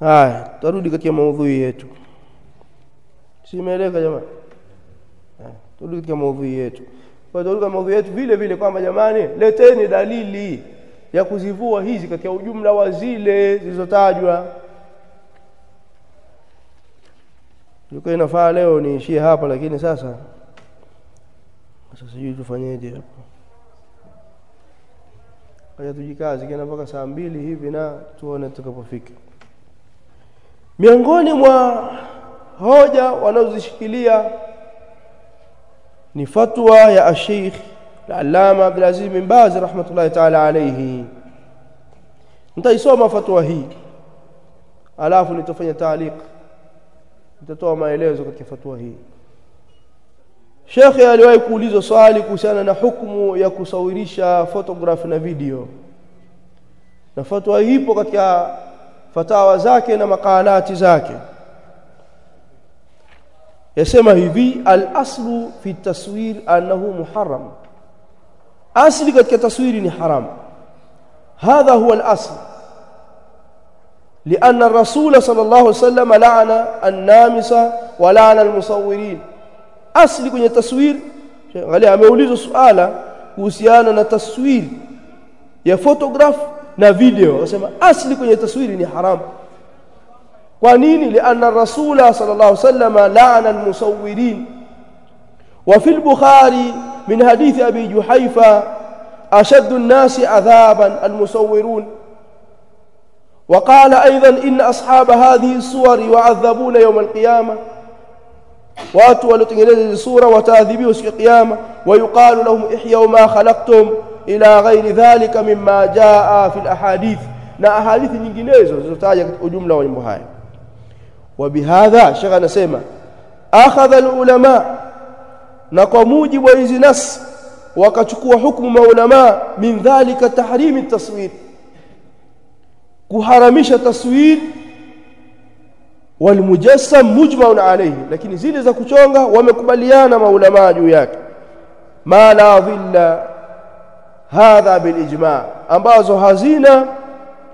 haya tarudi katika maudhui yetu. Simeeleka jamani? Turudi katika maudhui yetu. Kwa turudi katika maudhui yetu vile vile kwamba jamani leteni dalili ya kuzivua hizi katika ujumla wa zile zilizotajwa. Ilikuwa inafaa leo niishie hapa lakini sasa sasa sijui tufanyeje hapo. Kaja tujikazi kina mpaka saa mbili hivi na tuone tutakapofika. Miongoni mwa hoja wanazoshikilia ni fatwa ya Sheikh Al-Allama Abdul Aziz bin Baz rahmatullahi ta'ala alayhi. Nitaisoma fatwa hii. Alafu nitafanya taaliq. Nitatoa maelezo katika fatwa hii. Sheikh aliwahi kuulizwa swali kuhusiana na hukumu ya kusawirisha photograph na video. Na fatwa ipo katika fatawa zake na makalati zake. Yasema hivi al-aslu fi taswir annahu muharram. Asli katika taswiri ni haram. هذا هو الأصل لأن الرسول صلى الله عليه وسلم لعن النامس ولعن المصورين asli kwenye taswir angalia ameulizwa suala kuhusiana na taswir ya photograph na video akasema asli kwenye taswiri ni haram kwa nini lianna rasula sallallahu wasallam la'ana wa fi al-bukhari min hadith abi juhayfa ashaddu an-nasi adhaban almusawwirun وقال أيضا إن أصحاب هذه الصور يعذبون يوم القيامة watu waliotengeneza hizo sura wataadhibiwa siku ya kiyama wayuqalu lahum ihyau ma khalaqtum إلى غير ذلك مما جاء في الأحاديث. نا أحاديث نجنيز وزتاجة أجملة ومهاية وبهذا شغل نسيما أخذ العلماء نقموج ويزي نس وكتكو حكم مولماء من ذلك تحريم التصوير. كهرمش التصوير والمجسم مجمع عليه. لكن زيل إذا كتونغ ومكباليان مولماء جوياك ما لا ظل hadha bilijma ambazo hazina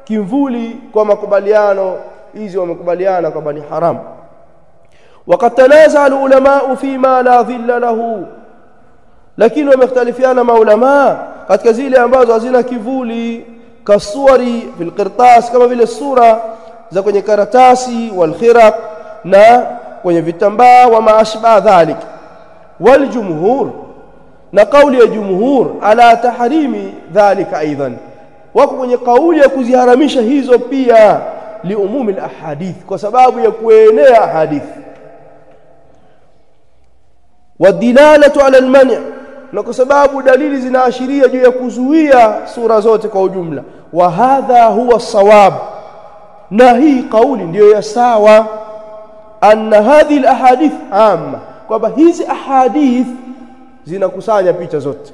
kimvuli kwa makubaliano hizi wamekubaliana kwamba ni haram وقد تنازع العلماء فيما لا ظل له lakini wamekhtalifiana maulama katika zile ambazo hazina kivuli kasuwari fil qirtas kama vile sura za kwenye karatasi wal khiraq na kwenye vitambaa wa maashba dhalik wal jumhur na kauli ya jumhur ala tahrimi dhalika aidan wako kwenye kauli ya kuziharamisha hizo pia liumumi alahadith kwa sababu ya kuenea hadith wadilalatu ala almani' na kwa sababu dalili zinaashiria juu ya kuzuia sura zote kwa ujumla wa hadha huwa sawab na hii kauli ndiyo ya sawa anna hadhihi alahadith amma kwamba hizi ahadith zinakusanya picha zote.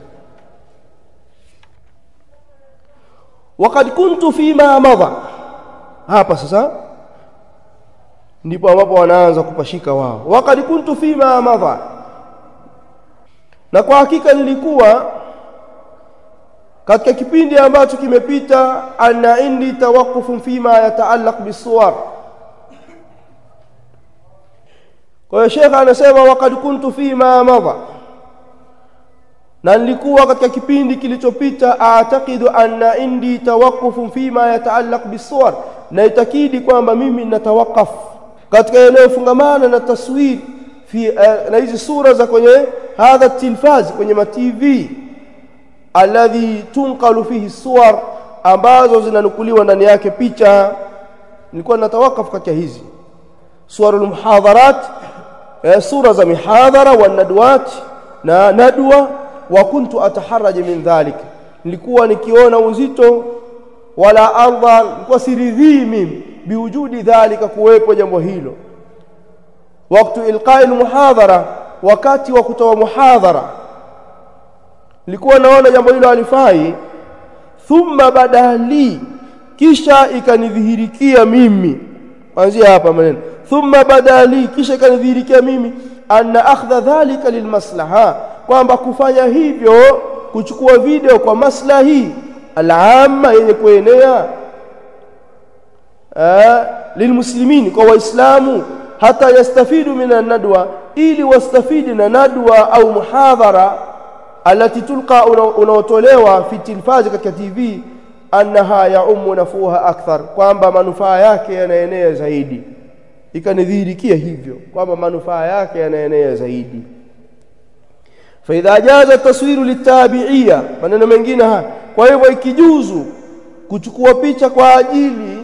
Wakad kuntu fima madha. Hapa sasa ndipo ambapo wanaanza kupashika wao. Wakad kuntu fima madha. Na kwa hakika nilikuwa katika kipindi ambacho kimepita ana indi fi fima yataallaq bisuwar kwa hiyo shekha anasema waqad kuntu fima madha na nilikuwa katika kipindi kilichopita aatakidu anna indi tawaqqufun fima yataallaq bisuwar na itakidi kwamba mimi natawakaf katika yanayofungamana na taswir fi uh, na hizi sura za kwenye hadha tilfaz kwenye ma TV alladhi tunqalu fihi suwar ambazo zinanukuliwa ndani yake picha. Nilikuwa natawakaf katika hizi. Suwarul muhadharat eh, sura za mihadhara wa nadwat na nadwa wa kuntu ataharaj min dhalik nilikuwa nikiona uzito wala ardha kwa siridhii mimi biwujudi dhalika kuwepo jambo hilo. Waktu ilqai muhadhara wakati wa kutoa muhadhara nilikuwa naona jambo hilo alifai thumma badali kisha ikanidhihirikia mimi. Kuanzia hapa maneno. Thumma badali kisha ikanidhihirikia mimi anna akhdha dhalika lilmaslaha kwamba kufanya hivyo kuchukua video kwa maslahi alama yenye kuenea lilmuslimin kwa waislamu hata yastafidu min nadwa ili wastafidi na nadwa au muhadhara alati tulqa unaotolewa fi tilfazi katika TV annaha yaumu nafuha akthar kwamba manufaa yake yanaenea zaidi. Ikanidhihirikia hivyo kwamba manufaa yake yanaenea zaidi faidha jaza taswiru litabiia maneno mengine haya. Kwa hivyo ikijuzu kuchukua picha kwa ajili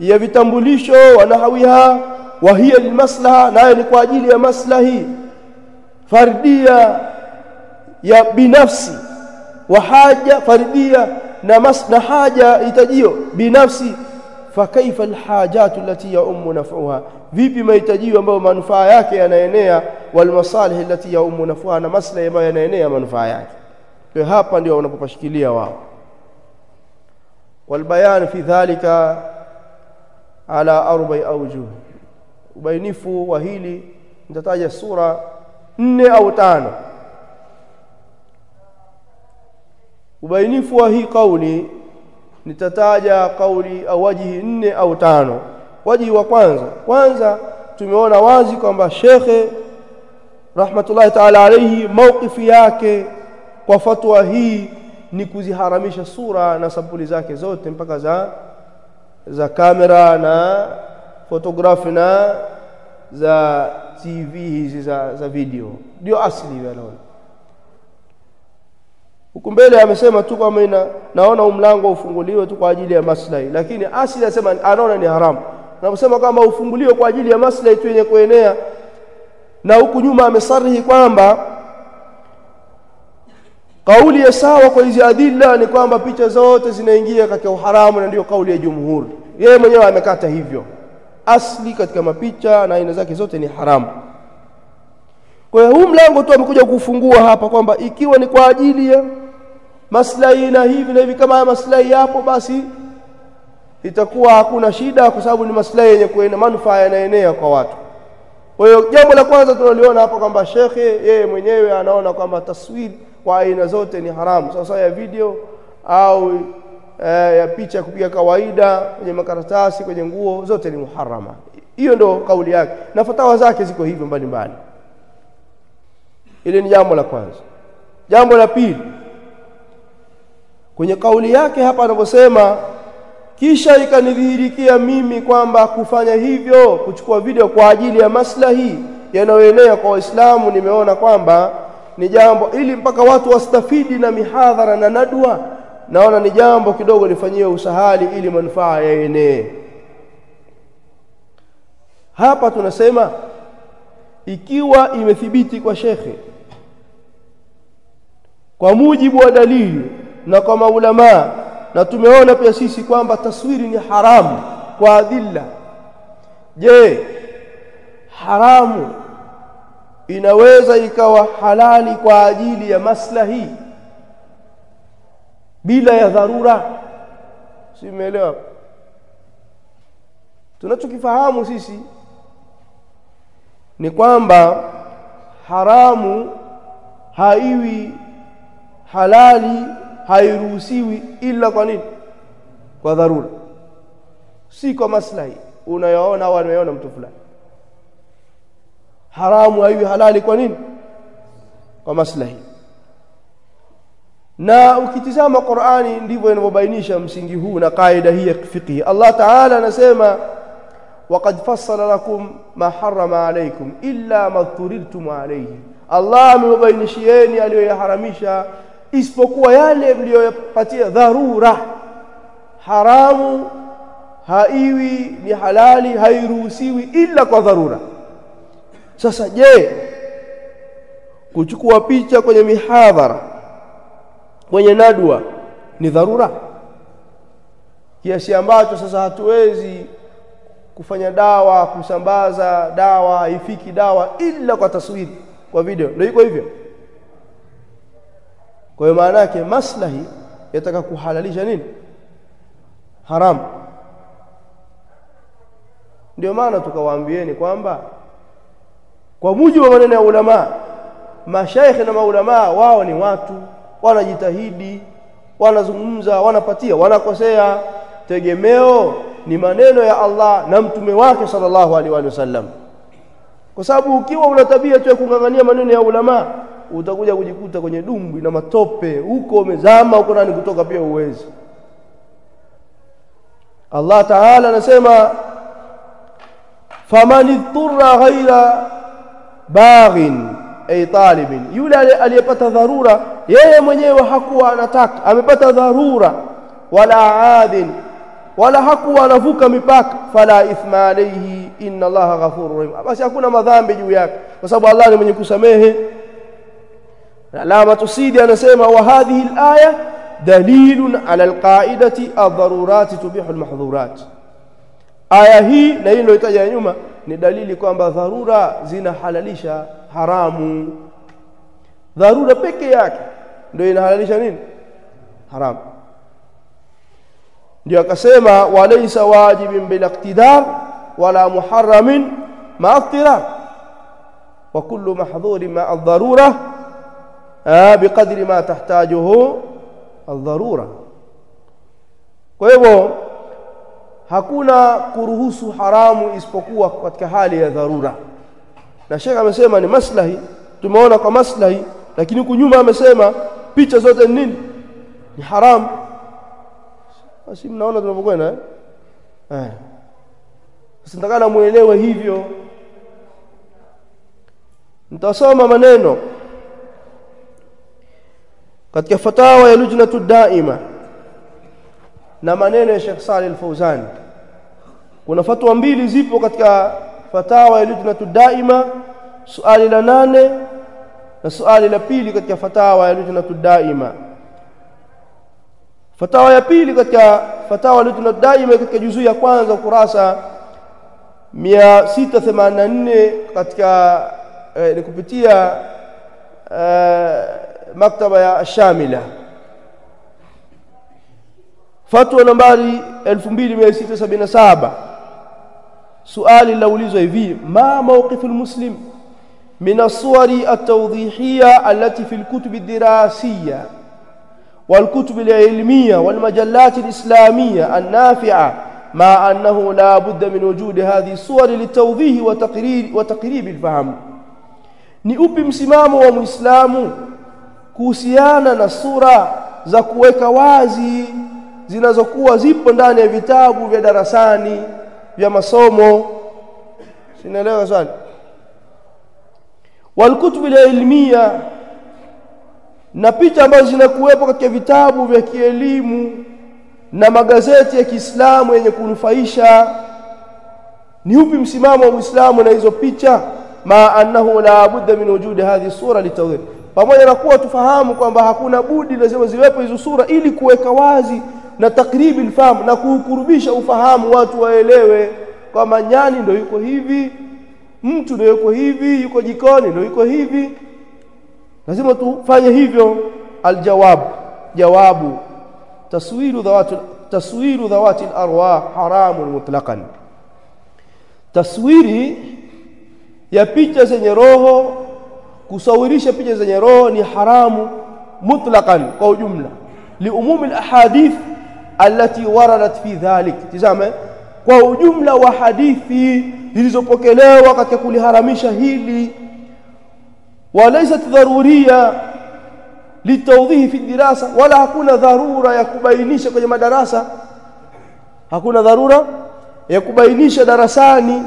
ya vitambulisho wanahawiha wa hiya lilmaslaha nayo ni kwa ajili ya maslahi fardia ya binafsi. Wa haja fardia na mas, na haja itajio binafsi. Fakaifa alhajatu allati yaummu naf'uha vipi mahitajio ambayo manufaa yake yanaenea walmasalih allati yaummu naf'uha na maslahi ambayo yanaenea manufaa yake kwa hapa ndio wanapopashikilia wao والبيان في ذلك على أربع أوجه ubainifu wa hili nitataja sura nne au tano ubainifu wa hii kauli nitataja kauli au wajihi nne au tano wajihi wa kwanza. Kwanza tumeona wazi kwamba shekhe rahmatullahi taala alayhi mauqifi yake kwa fatwa hii ni kuziharamisha sura na sampuli zake zote mpaka za za kamera na fotografi na za TV hizi za, za video. Ndio asili wanaona huku mbele amesema tu kwamba naona umlango ufunguliwe tu kwa ajili ya maslahi lakini asili anasema anaona ni haramu naposema kwamba ufunguliwe kwa ajili ya maslahi tu yenye kuenea. Na huku nyuma amesarihi kwamba kauli ya sawa kwa hizi adilla ni kwamba picha zote zinaingia katika uharamu na ndiyo kauli ya jumhuri yeye mwenyewe amekata hivyo. Asli katika mapicha na aina zake zote ni haramu. Kwa hiyo huu mlango tu amekuja kufungua hapa kwamba ikiwa ni kwa ajili ya maslahi na hivi na hivi kama haya maslahi yapo basi itakuwa hakuna shida kwa sababu ni maslahi yenye kuenda manufaa yanaenea kwa watu. Kwa hiyo jambo la kwanza tunaliona hapa kwamba shekhe yeye mwenyewe anaona kwamba taswir kwa aina zote ni haramu. Sawasawa ya video au eh, ya picha kupiga kawaida kwenye makaratasi kwenye nguo zote ni muharama hiyo ndo kauli yake. Na fatawa zake ziko hivyo mbalimbali. Ile ni jambo la kwanza. Jambo la pili kwenye kauli yake hapa anaposema kisha ikanidhihirikia mimi kwamba kufanya hivyo kuchukua video kwa ajili ya maslahi yanayoenea kwa waislamu nimeona kwamba ni jambo ili mpaka watu wastafidi na mihadhara na nadwa naona ni jambo kidogo lifanyiwe usahali ili manufaa yaenee. Hapa tunasema ikiwa imethibiti kwa shekhe kwa mujibu wa dalili na kwa maulamaa na tumeona pia sisi kwamba taswiri ni haramu kwa adilla. Je haramu inaweza ikawa halali kwa ajili ya maslahi? Bila ya dharura. Si umeelewa? Tunachokifahamu sisi ni kwamba haramu haiwi halali hairuhusiwi ila kwa nini? Kwa dharura. Si kwa maslahi. Unayoona au anayoona mtu fulani. Haramu haiwi halali kwa nini? Kwa maslahi. Na ukitizama Qur'ani ndivyo inavyobainisha msingi huu na kaida hii ya fiqh. Allah Ta'ala anasema waqad fassala lakum ma harrama alaykum illa ma turirtum alayhi. Allah amebainishieni aliyoyaharamisha isipokuwa yale mliyoyapatia dharura. Haramu haiwi ni halali hairuhusiwi ila kwa dharura. Sasa je kuchukua picha kwenye mihadhara kwenye nadwa ni dharura? Kiasi ambacho sasa hatuwezi kufanya dawa kusambaza dawa ifiki dawa ila kwa taswiri kwa video. Ndio iko hivyo kwa hiyo maana yake maslahi yataka kuhalalisha nini? Haramu ndio maana tukawaambieni kwamba kwa mujibu wa maneno ya ulama mashaikh na maulama wao ni watu wanajitahidi wanazungumza wanapatia wanakosea. Tegemeo ni maneno ya Allah na mtume wake sallallahu alaihi wasallam kwa sababu ukiwa una tabia tu ya kung'ang'ania maneno ya ulama utakuja kujikuta kwenye dumbwi na matope. Huko umezama huko nani kutoka pia uwezi Allah Ta'ala anasema famani turra ghaira baghin ay talibin yule aliyepata dharura yeye mwenyewe hakuwa anataka amepata dharura wala adhin wala hakuwa anavuka mipaka. Fala ithma alayhi inna allaha ghafurur rahim basi hakuna madhambi juu yake kwa sababu Allah ni mwenye kusamehe alama tusidi anasema wa hadhihi alaya dalilun ala alqaidati ad-darurat tubihu almahdhurat aya hii na hii ndio itaja nyuma ni dalili kwamba dharura zinahalalisha haramu dharura peke yake ndio inahalalisha nini haramu ndio akasema walaysa wajibin bila iqtidar muharramin ma iqtirar wa kullu mahdhurin ma ad-darura biqadri ma tahtajuhu ad-darura kwa hivyo hakuna kuruhusu haramu isipokuwa katika hali ya dharura na Sheikh amesema ni maslahi tumeona kwa maslahi lakini huku nyuma amesema picha zote ni nini ni haramu basi mnaona tunapokwenda eh sitakana muelewe hivyo. Nitasoma maneno katika fatawa ya lujnatu daima na maneno ya Sheikh Saleh Al-Fauzan kuna fatwa mbili zipo katika fatawa ya lujnatu daima suali la nane na suali la pili katika fatawa ya lujnatu daima. Fatawa ya pili katika fatawa ya lujnatu daima katika juzuu ya kwanza ukurasa 684 katika eh, ni kupitia eh, maktaba ya Shamila fatwa nambari 2677 suali laulizwa hivi ma mawqifu almuslim min as-suwari at-tawdihiyya allati fi al-kutub ad-dirasiyya والكتب العلمية والمجلات الإسلامية النافعة مع أنه لا بد من وجود هذه الصور للتوضيح وتقرير وتقريب الفهم ni upi msimamo wa muislamu kuhusiana na sura za kuweka wazi zinazokuwa zipo ndani ya vitabu vya darasani vya masomo sinaelewa swali walkutub alilmiya na picha ambazo zinakuwepo katika vitabu vya kielimu na magazeti ya Kiislamu yenye kunufaisha. Ni upi msimamo wa Muislamu na hizo picha? Ma annahu la budda min wujudi hadhihi sura litawdhih pamoja na kuwa tufahamu kwamba hakuna budi lazima ziwepo hizo sura ili kuweka wazi na takribi alfahamu na kuukurubisha ufahamu watu waelewe kwamba nyani ndio yuko hivi mtu ndio yuko hivi yuko jikoni ndio yuko hivi. Lazima tufanye hivyo. Aljawab jawabu تصوير ذوات تصوير ذوات الأرواح حرام مطلقا. تصويري يا بيتشا زني روحو كصوريشا بيتشا زني روحو ني حرام مطلقا كو جملة. لعموم الأحاديث التي وردت في ذلك. تزام كو جملة وحديثي zilizopokelewa katika kuliharamisha hili وليست ضرورية litaudhihi fi dirasa wala hakuna dharura ya kubainisha kwenye madarasa. Hakuna dharura ya kubainisha darasani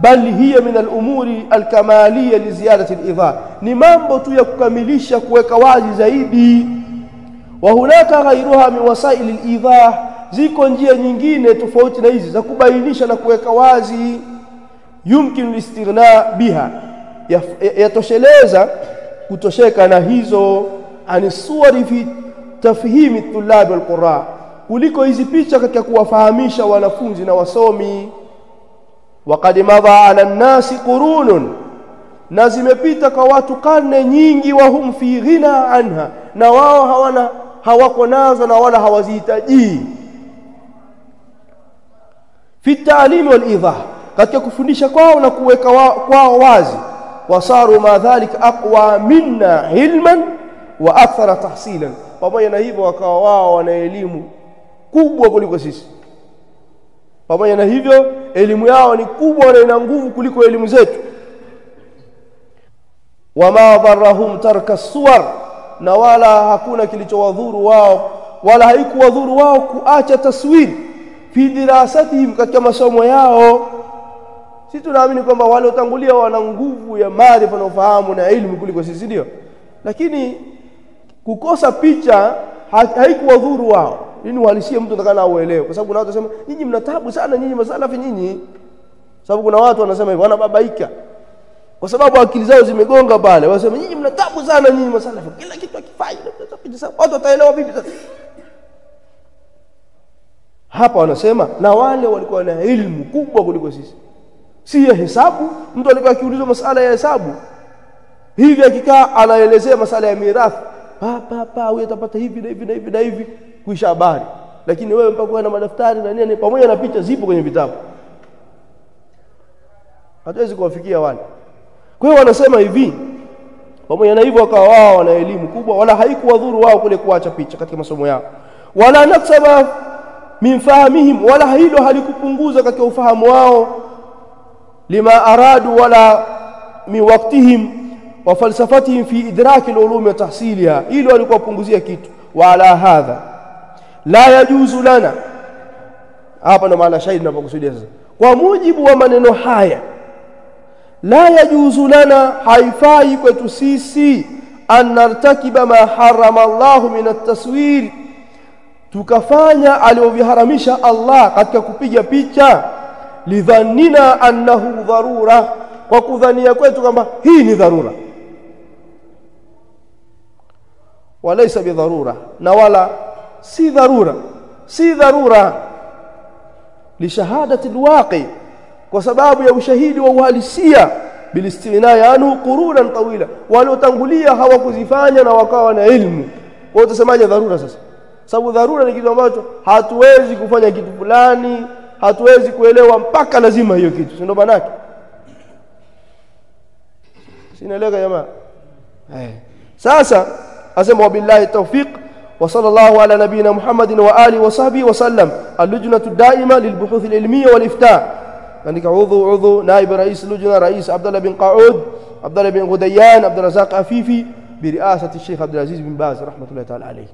bali hiya min al-umuri al-kamaliya li ziyadati al-idha ni mambo tu ya kukamilisha kuweka wazi zaidi. Wa hunaka ghairuha min wasail al-idha ziko njia nyingine tofauti na hizi za kubainisha na kuweka wazi. Yumkin listighna biha. Yatosheleza kutosheka na hizo. Anisuwari fi tafhimi tulabi alqura kuliko hizi picha katika kuwafahamisha wanafunzi na wasomi waqad madha ala nnasi qurunun na zimepita kwa watu karne nyingi wahum fi ghina anha na wao hawana hawako nazo na wala hawazihitaji fi ta'lim wal idah katika kufundisha kwao na kuweka wa, kwao wazi wasaru ma dhalika aqwa minna ilman wa athara tahsilan. Pamoja na hivyo wakawa wao wana elimu kubwa kuliko sisi. Pamoja na hivyo elimu yao ni kubwa na ina nguvu kuliko elimu zetu. Wama dharahum tarka suwar na wala hakuna kilichowadhuru wao wala haikuwadhuru wao kuacha taswiri fi dirasatihim katika masomo yao. Sisi tunaamini kwamba wale utangulia wana nguvu ya maarifa na ufahamu na elimu kuliko sisi ndio? Lakini kukosa picha haikuwadhuru wao. Nini uhalisia mtu atakana auelewe kwa sababu kuna watu wanasema nyinyi mna taabu sana nyinyi masalafi nyinyi. Sababu kuna watu wanasema hivyo wanababaika. Kwa sababu akili zao zimegonga pale wanasema nyinyi mna taabu sana nyinyi masalafi kila kitu akifai watu wataelewa vipi sasa? Hapa wanasema na wale walikuwa na elimu kubwa kuliko sisi. Si ya hesabu? Mtu alikuwa akiulizwa masala ya hesabu. Hivi akikaa anaelezea masala ya mirathi pa pa pa huyu atapata hivi na hivi na hivi na hivi kuisha habari. Lakini wewe mpaka na madaftari na nini pamoja na picha zipo kwenye vitabu. Hatuwezi kuwafikia wale. Kwa hiyo wanasema hivi pamoja na hivyo wakawa wao wana elimu kubwa wala haikuwadhuru wao kule kuacha picha katika masomo yao. Wala naksaba min fahamihim wala hilo halikupunguza katika ufahamu wao lima aradu wala min waqtihim wa falsafatihim fi idraki al-ulum wa tahsiliha hilo walikuwa punguzia kitu. Wala hadha la yajuzu lana. Hapa ndo maana shahidi tunapokusudia sasa. Kwa mujibu wa maneno haya la yajuzu lana haifai kwetu sisi an nartakiba ma harama Allah min at-taswir. Tukafanya aliyoviharamisha Allah katika kupiga picha. Lidhanina annahu dharura. Kwa kudhania kwetu kwamba hii ni dharura walaysa bidharura. Na wala si dharura. Si dharura. Lishahadati alwaqi kwa sababu ya ushahidi wa uhalisia. Bilistina yanu qurunan tawila. Waliotangulia hawakuzifanya na wakawa na ilmu. Kwa utasemaje dharura sasa? Sababu dharura ni kitu ambacho hatuwezi kufanya kitu fulani. Hatuwezi kuelewa mpaka lazima hiyo kitu. Si ndio maana yake sinaeleka jamaa? Eh. Sasa asema wabillahi tawfiq وصلى الله على نبينا محمد وآله وصحبه وسلم اللجنة الدائمة للبحوث العلمية والإفتاء. عندك عضو عضو نائب رئيس اللجنة رئيس عبد الله بن قعود عبد الله بن غديان عبد الرزاق عفيفي برئاسة الشيخ عبد العزيز بن باز رحمة الله تعالى عليه.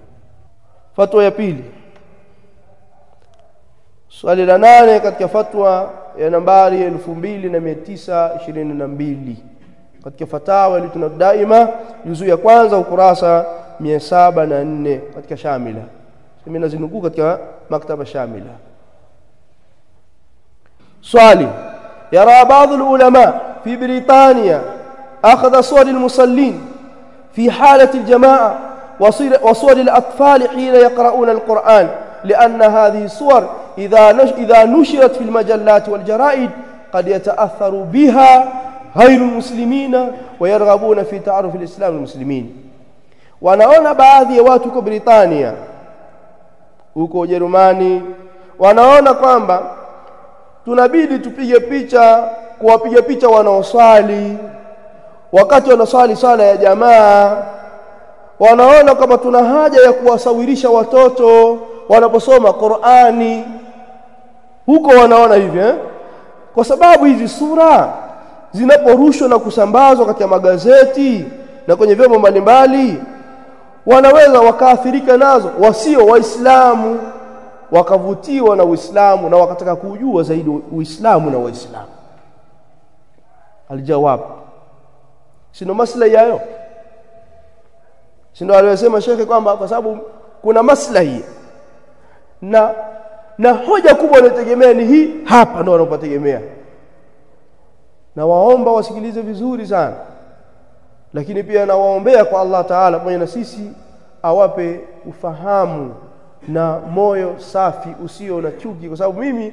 فتوى ya pili swali la nane katika fatwa ya nambari 2922 katika fatawa ilituna daima juzuu ya kwanza ukurasa 704 katika shamila. Mimi nazinukuu katika maktaba shamila. Swali يرى بعض العلماء في بريطانيا أخذ صور المصلين في حالة الجماعة وصور الأطفال حين يقرؤون القرآن لأن هذه الصور إذا نشرت في المجلات والجرائد قد يتأثر بها ghairu muslimina wayarghabuna fi taaruf alislam muslimin wanaona baadhi ya watu huko Britania huko Ujerumani wanaona kwamba tunabidi tupige picha kuwapiga picha wanaoswali wakati wanaswali sala ya jamaa. Wanaona kwamba tuna haja ya kuwasawirisha watoto wanaposoma Qur'ani. Huko wanaona hivyo eh? kwa sababu hizi sura zinaporushwa na kusambazwa katika magazeti na kwenye vyombo mbalimbali wanaweza wakaathirika nazo wasio waislamu wakavutiwa na Uislamu na wakataka kujua zaidi Uislamu na Waislamu. Alijawab sino maslahi hayo. Sino aliyosema shekhe kwamba kwa sababu kuna maslahi. Na na hoja kubwa inayotegemea ni hii hapa ndio wanapotegemea na waomba wasikilize vizuri sana. Lakini pia nawaombea kwa Allah Taala pamoja na sisi awape ufahamu na moyo safi usio na chuki. Kwa sababu mimi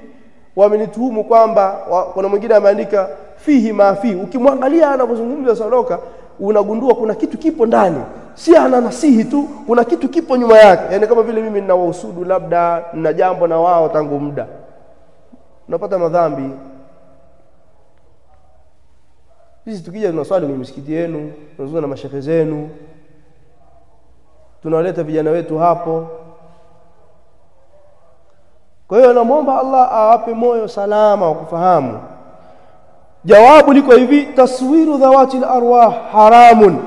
wamenituhumu kwamba wa, kuna mwingine ameandika fihi mafi ukimwangalia anapozungumza Saloka unagundua kuna kitu kipo ndani. Si ana nasihi tu kuna kitu kipo nyuma yake. Yani kama vile mimi ninawahusudu labda na jambo na wao tangu muda. Unapata madhambi sisi tukija tunaswali kwenye misikiti yenu tunazungumza na mashehe zenu tunaleta vijana wetu hapo. Kwa hiyo anamwomba Allah awape moyo salama wa kufahamu. Jawabu liko hivi taswiru dhawati al-arwah haramun.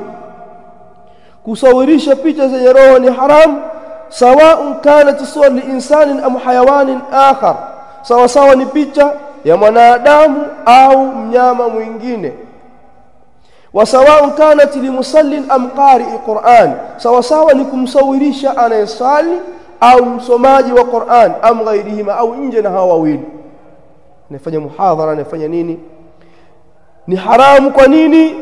Kusawirisha picha zenye roho ni haram sawaun kanat suwar liinsanin am hayawanin akhar. Sawasawa sawa ni picha ya mwanadamu au mnyama mwingine وسواء كانت لمصل أم قارئ قرآن سواء سواء لكم سوريش أنا يصال أو سماجي وقرآن أم غيرهما أو إنجن هواوين نفني محاضرة نفني نيني. نحرام كنيني.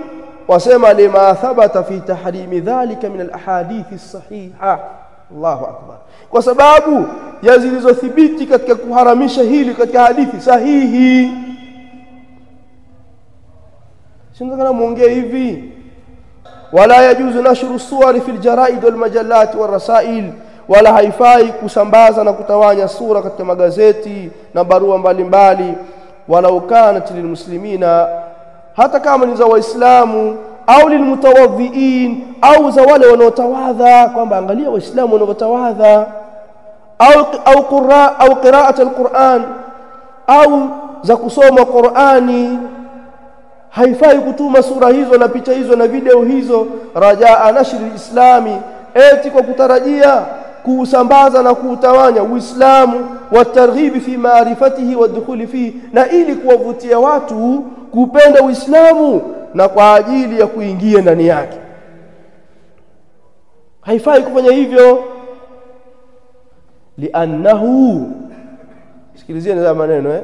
وسمى لما ثبت في تحريم ذلك من الأحاديث الصحيحة. الله أكبر. وسبابه يزيل زثبيتي كتك حرمي شهيلي كتك حديثي صحيحي. Sinataka muongee hivi. Wala yajuzu nashru suwari fil jaraid wal majallat wal rasail. Wala haifai kusambaza na kutawanya sura katika magazeti na barua mbalimbali. Walau kanat lilmuslimina hata kama ni za waislamu au lilmutawadhiin au za wale wanaotawadha kwamba angalia waislamu wanaotawadha. Au au qira au qiraat alquran. Au za kusoma Qur'ani haifai kutuma sura hizo na picha hizo na video hizo. Rajaa nashri islami eti kwa kutarajia kuusambaza na kuutawanya uislamu wa targhibi fi maarifatihi wa dukhuli fi na ili kuwavutia watu kupenda uislamu na kwa ajili ya kuingia ndani yake. Haifai kufanya hivyo liannahu sikilizeni haya maneno eh